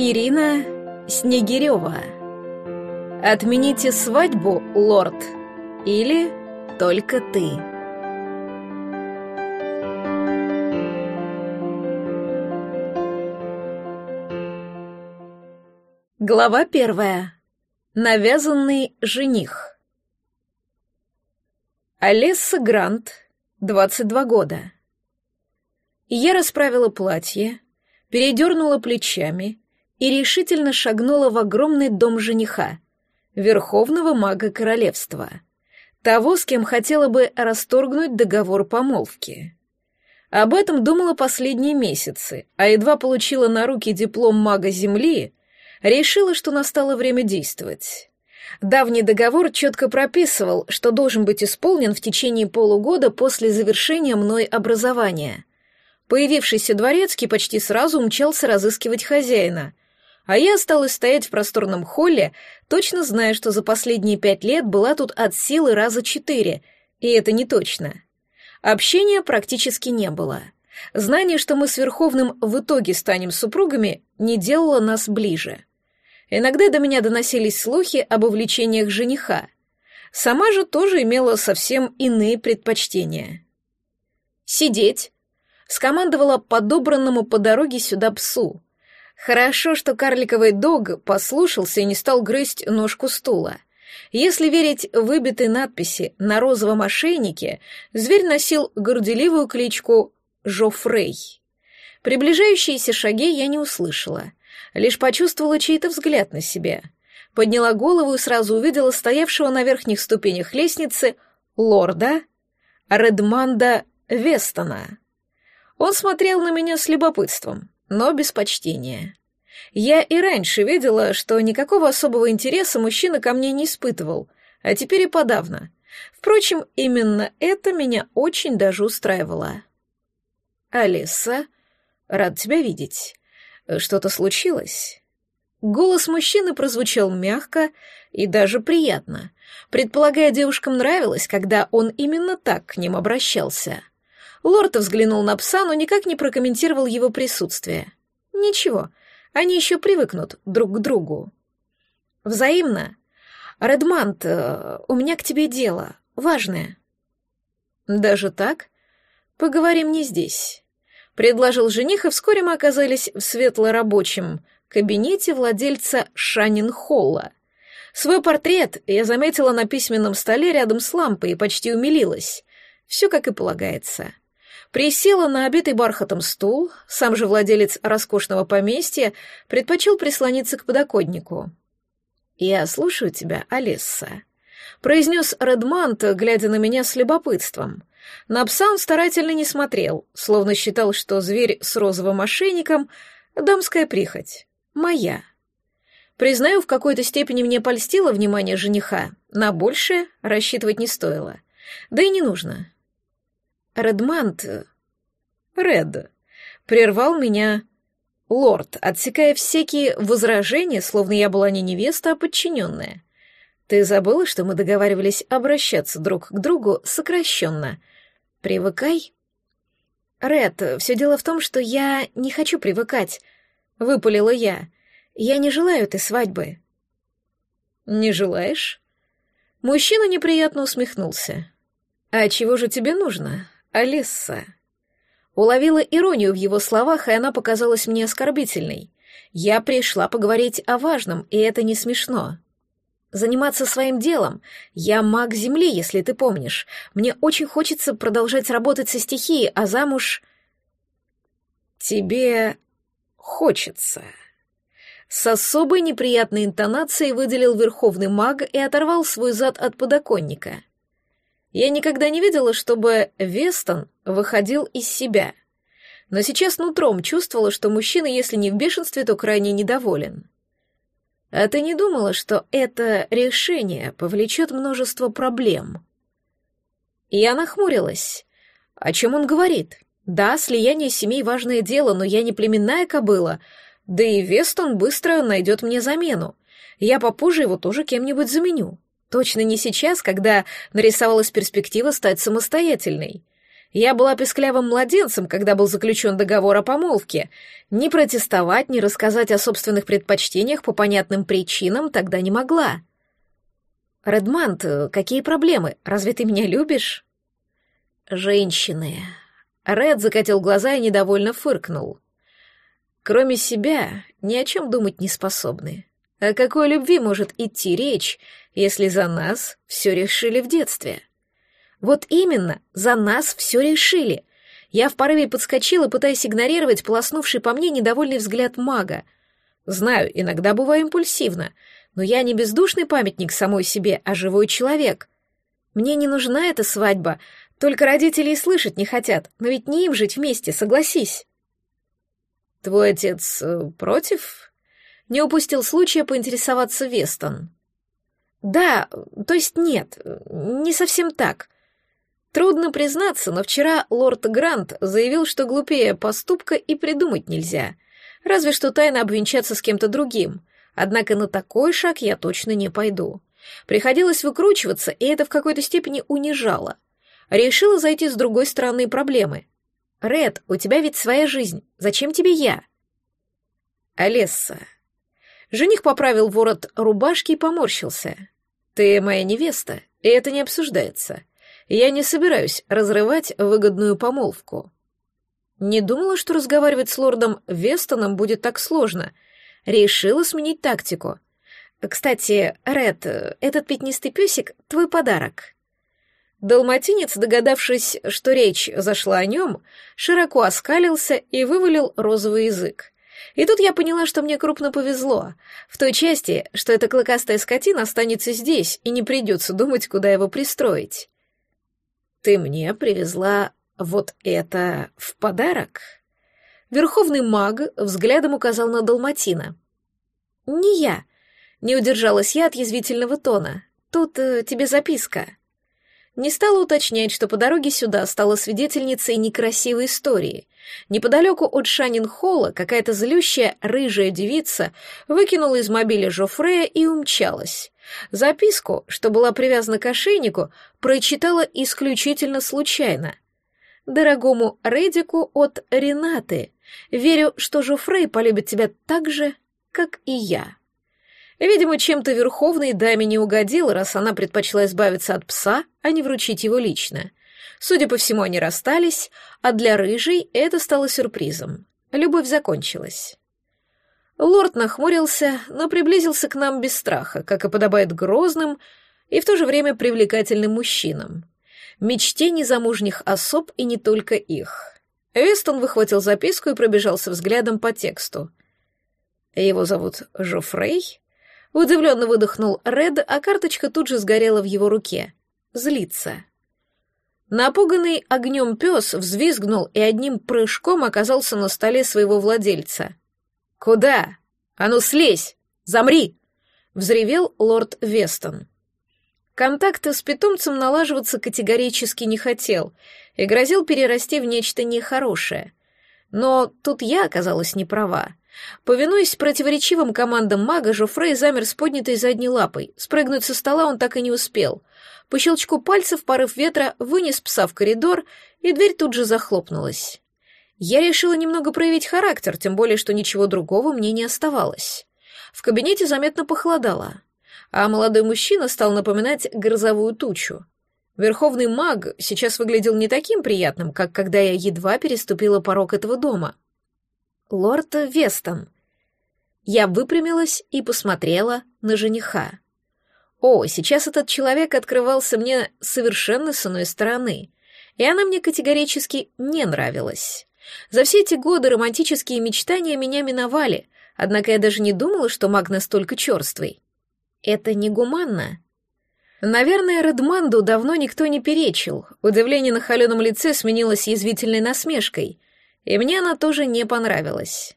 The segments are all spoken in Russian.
Ирина Снегирева. Отмените свадьбу, лорд, или только ты. Глава первая. Навязанный жених. Алесса Грант, 22 года. Я расправила платье, передернула плечами и решительно шагнула в огромный дом жениха, верховного мага королевства, того, с кем хотела бы расторгнуть договор помолвки. Об этом думала последние месяцы, а едва получила на руки диплом мага Земли, решила, что настало время действовать. Давний договор четко прописывал, что должен быть исполнен в течение полугода после завершения мной образования. Появившийся дворецкий почти сразу умчался разыскивать хозяина, а я осталась стоять в просторном холле, точно зная, что за последние пять лет была тут от силы раза четыре, и это не точно. Общения практически не было. Знание, что мы с Верховным в итоге станем супругами, не делало нас ближе. Иногда до меня доносились слухи об увлечениях жениха. Сама же тоже имела совсем иные предпочтения. «Сидеть!» — скомандовала подобранному по дороге сюда псу — Хорошо, что карликовый дог послушался и не стал грызть ножку стула. Если верить выбитой надписи на розовом ошейнике, зверь носил горделивую кличку Жофрей. Приближающиеся шаги я не услышала, лишь почувствовала чей-то взгляд на себя. Подняла голову и сразу увидела стоявшего на верхних ступенях лестницы лорда Редманда Вестона. Он смотрел на меня с любопытством но без почтения. Я и раньше видела, что никакого особого интереса мужчина ко мне не испытывал, а теперь и подавно. Впрочем, именно это меня очень даже устраивало. «Алиса, рад тебя видеть. Что-то случилось?» Голос мужчины прозвучал мягко и даже приятно. Предполагая, девушкам нравилось, когда он именно так к ним обращался. Лорд взглянул на пса, но никак не прокомментировал его присутствие. Ничего, они еще привыкнут друг к другу. Взаимно. Редмант, э, у меня к тебе дело, важное. Даже так? Поговорим не здесь. Предложил жених, и вскоре мы оказались в светло-рабочем кабинете владельца Шанин-Холла. Свой портрет я заметила на письменном столе рядом с лампой и почти умилилась. Все как и полагается. Присела на обитый бархатом стул, сам же владелец роскошного поместья предпочел прислониться к подоконнику. «Я слушаю тебя, Алисса», — произнес Редмант, глядя на меня с любопытством. На пса он старательно не смотрел, словно считал, что зверь с розовым ошейником — дамская прихоть, моя. Признаю, в какой-то степени мне польстило внимание жениха, на большее рассчитывать не стоило. Да и не нужно. Редмант... Ред. Прервал меня лорд, отсекая всякие возражения, словно я была не невеста, а подчиненная. Ты забыла, что мы договаривались обращаться друг к другу сокращенно? Привыкай. Ред, все дело в том, что я не хочу привыкать, выпалила я. Я не желаю этой свадьбы. Не желаешь? Мужчина неприятно усмехнулся. А чего же тебе нужно? Алиса. Уловила иронию в его словах, и она показалась мне оскорбительной. Я пришла поговорить о важном, и это не смешно. Заниматься своим делом. Я маг Земли, если ты помнишь. Мне очень хочется продолжать работать со стихией, а замуж... Тебе хочется. С особой неприятной интонацией выделил верховный маг и оторвал свой зад от подоконника. Я никогда не видела, чтобы Вестон выходил из себя. Но сейчас нутром чувствовала, что мужчина, если не в бешенстве, то крайне недоволен. А ты не думала, что это решение повлечет множество проблем? Я нахмурилась. О чем он говорит? Да, слияние семей — важное дело, но я не племенная кобыла, да и Вестон быстро найдет мне замену. Я попозже его тоже кем-нибудь заменю. Точно не сейчас, когда нарисовалась перспектива стать самостоятельной. Я была песклявым младенцем, когда был заключен договор о помолвке. Ни протестовать, ни рассказать о собственных предпочтениях по понятным причинам тогда не могла. «Редмант, какие проблемы? Разве ты меня любишь?» «Женщины». Ред закатил глаза и недовольно фыркнул. «Кроме себя, ни о чем думать не способны. О какой любви может идти речь, если за нас все решили в детстве?» Вот именно, за нас все решили. Я в порыве подскочила, пытаясь игнорировать полоснувший по мне недовольный взгляд мага. Знаю, иногда бываю импульсивно, но я не бездушный памятник самой себе, а живой человек. Мне не нужна эта свадьба, только родители и слышать не хотят, но ведь не им жить вместе, согласись. Твой отец э, против? Не упустил случая поинтересоваться Вестон. Да, то есть нет, не совсем так. Трудно признаться, но вчера лорд Грант заявил, что глупее поступка и придумать нельзя. Разве что тайно обвенчаться с кем-то другим. Однако на такой шаг я точно не пойду. Приходилось выкручиваться, и это в какой-то степени унижало. Решила зайти с другой стороны проблемы. «Ред, у тебя ведь своя жизнь. Зачем тебе я?» «Алесса». Жених поправил ворот рубашки и поморщился. «Ты моя невеста, и это не обсуждается. Я не собираюсь разрывать выгодную помолвку. Не думала, что разговаривать с лордом Вестоном будет так сложно. Решила сменить тактику. Кстати, Ред, этот пятнистый песик — твой подарок. Далматинец, догадавшись, что речь зашла о нем, широко оскалился и вывалил розовый язык. И тут я поняла, что мне крупно повезло. В той части, что эта клыкастая скотина останется здесь и не придется думать, куда его пристроить. Ты мне привезла вот это в подарок? Верховный маг взглядом указал на Далматина. Не я. Не удержалась я от язвительного тона. Тут э, тебе записка. Не стала уточнять, что по дороге сюда стала свидетельницей некрасивой истории. Неподалеку от Шанин-Холла какая-то злющая рыжая девица выкинула из мобиля Жофрея и умчалась. Записку, что была привязана к ошейнику, прочитала исключительно случайно. «Дорогому Редику от Ренаты. Верю, что Жофрей полюбит тебя так же, как и я». Видимо, чем-то Верховной даме не угодил, раз она предпочла избавиться от пса, а не вручить его лично. Судя по всему, они расстались, а для Рыжей это стало сюрпризом. Любовь закончилась. Лорд нахмурился, но приблизился к нам без страха, как и подобает грозным и в то же время привлекательным мужчинам. Мечте незамужних особ и не только их. Вестон выхватил записку и пробежался взглядом по тексту. Его зовут Жофрей? Удивленно выдохнул Ред, а карточка тут же сгорела в его руке. Злится. Напуганный огнем пес взвизгнул и одним прыжком оказался на столе своего владельца. «Куда? А ну слезь! Замри!» — взревел лорд Вестон. Контакты с питомцем налаживаться категорически не хотел и грозил перерасти в нечто нехорошее. Но тут я оказалась не права. Повинуясь противоречивым командам мага, Жофрей замер с поднятой задней лапой. Спрыгнуть со стола он так и не успел. По щелчку пальцев порыв ветра вынес пса в коридор, и дверь тут же захлопнулась. Я решила немного проявить характер, тем более, что ничего другого мне не оставалось. В кабинете заметно похолодало, а молодой мужчина стал напоминать грозовую тучу. Верховный маг сейчас выглядел не таким приятным, как когда я едва переступила порог этого дома. Лорд Вестон. Я выпрямилась и посмотрела на жениха. О, сейчас этот человек открывался мне совершенно с иной стороны, и она мне категорически не нравилась. За все эти годы романтические мечтания меня миновали, однако я даже не думала, что маг настолько черствый. Это негуманно. Наверное, Редманду давно никто не перечил. Удивление на холеном лице сменилось язвительной насмешкой, и мне она тоже не понравилась.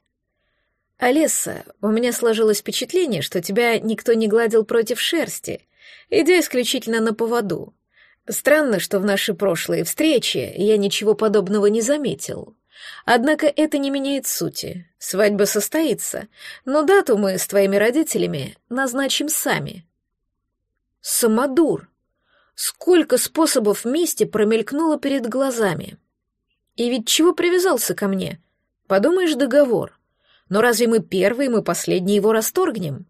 «Олеса, у меня сложилось впечатление, что тебя никто не гладил против шерсти, идя исключительно на поводу. Странно, что в наши прошлые встречи я ничего подобного не заметил. Однако это не меняет сути. Свадьба состоится, но дату мы с твоими родителями назначим сами. Самодур. Сколько способов мести промелькнуло перед глазами. И ведь чего привязался ко мне? Подумаешь, договор. Но разве мы первые, мы последние его расторгнем?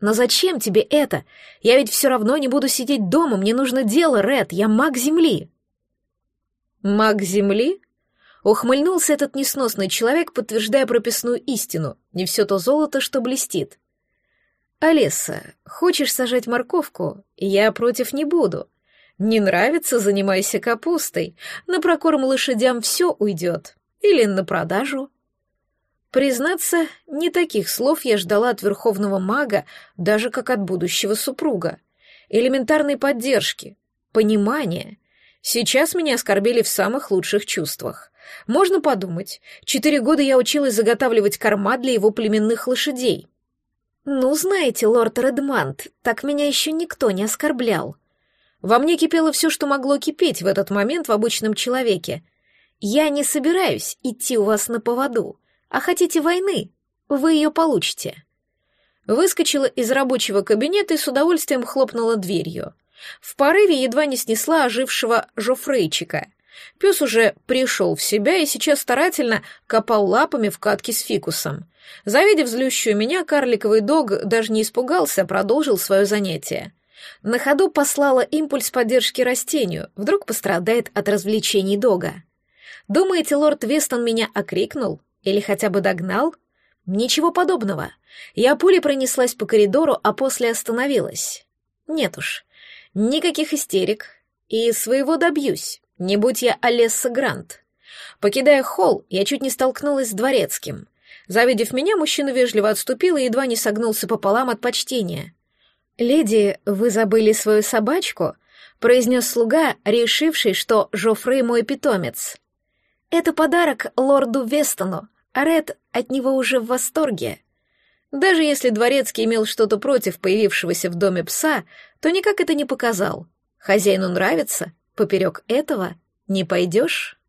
Но зачем тебе это? Я ведь все равно не буду сидеть дома, мне нужно дело, Ред, я маг Земли. Маг Земли? Ухмыльнулся этот несносный человек, подтверждая прописную истину. Не все то золото, что блестит. «Алиса, хочешь сажать морковку? Я против не буду. Не нравится, занимайся капустой. На прокорм лошадям все уйдет. Или на продажу». Признаться, не таких слов я ждала от верховного мага, даже как от будущего супруга. Элементарной поддержки, понимания. Сейчас меня оскорбили в самых лучших чувствах. Можно подумать, четыре года я училась заготавливать корма для его племенных лошадей. «Ну, знаете, лорд Редмант, так меня еще никто не оскорблял». Во мне кипело все, что могло кипеть в этот момент в обычном человеке. «Я не собираюсь идти у вас на поводу, а хотите войны, вы ее получите». Выскочила из рабочего кабинета и с удовольствием хлопнула дверью. В порыве едва не снесла ожившего Жофрейчика. Пес уже пришел в себя и сейчас старательно копал лапами в катке с фикусом. Завидев злющую меня, карликовый дог даже не испугался, а продолжил свое занятие. На ходу послала импульс поддержки растению, вдруг пострадает от развлечений дога. Думаете, лорд Вестон меня окрикнул? Или хотя бы догнал? Ничего подобного. Я пулей пронеслась по коридору, а после остановилась. Нет уж, никаких истерик. И своего добьюсь, не будь я Олесса Грант. Покидая холл, я чуть не столкнулась с дворецким. Завидев меня, мужчина вежливо отступил и едва не согнулся пополам от почтения. «Леди, вы забыли свою собачку?» — произнес слуга, решивший, что Жофрей мой питомец. «Это подарок лорду Вестону, а Ред от него уже в восторге». Даже если дворецкий имел что-то против появившегося в доме пса, то никак это не показал. Хозяину нравится, поперек этого не пойдешь.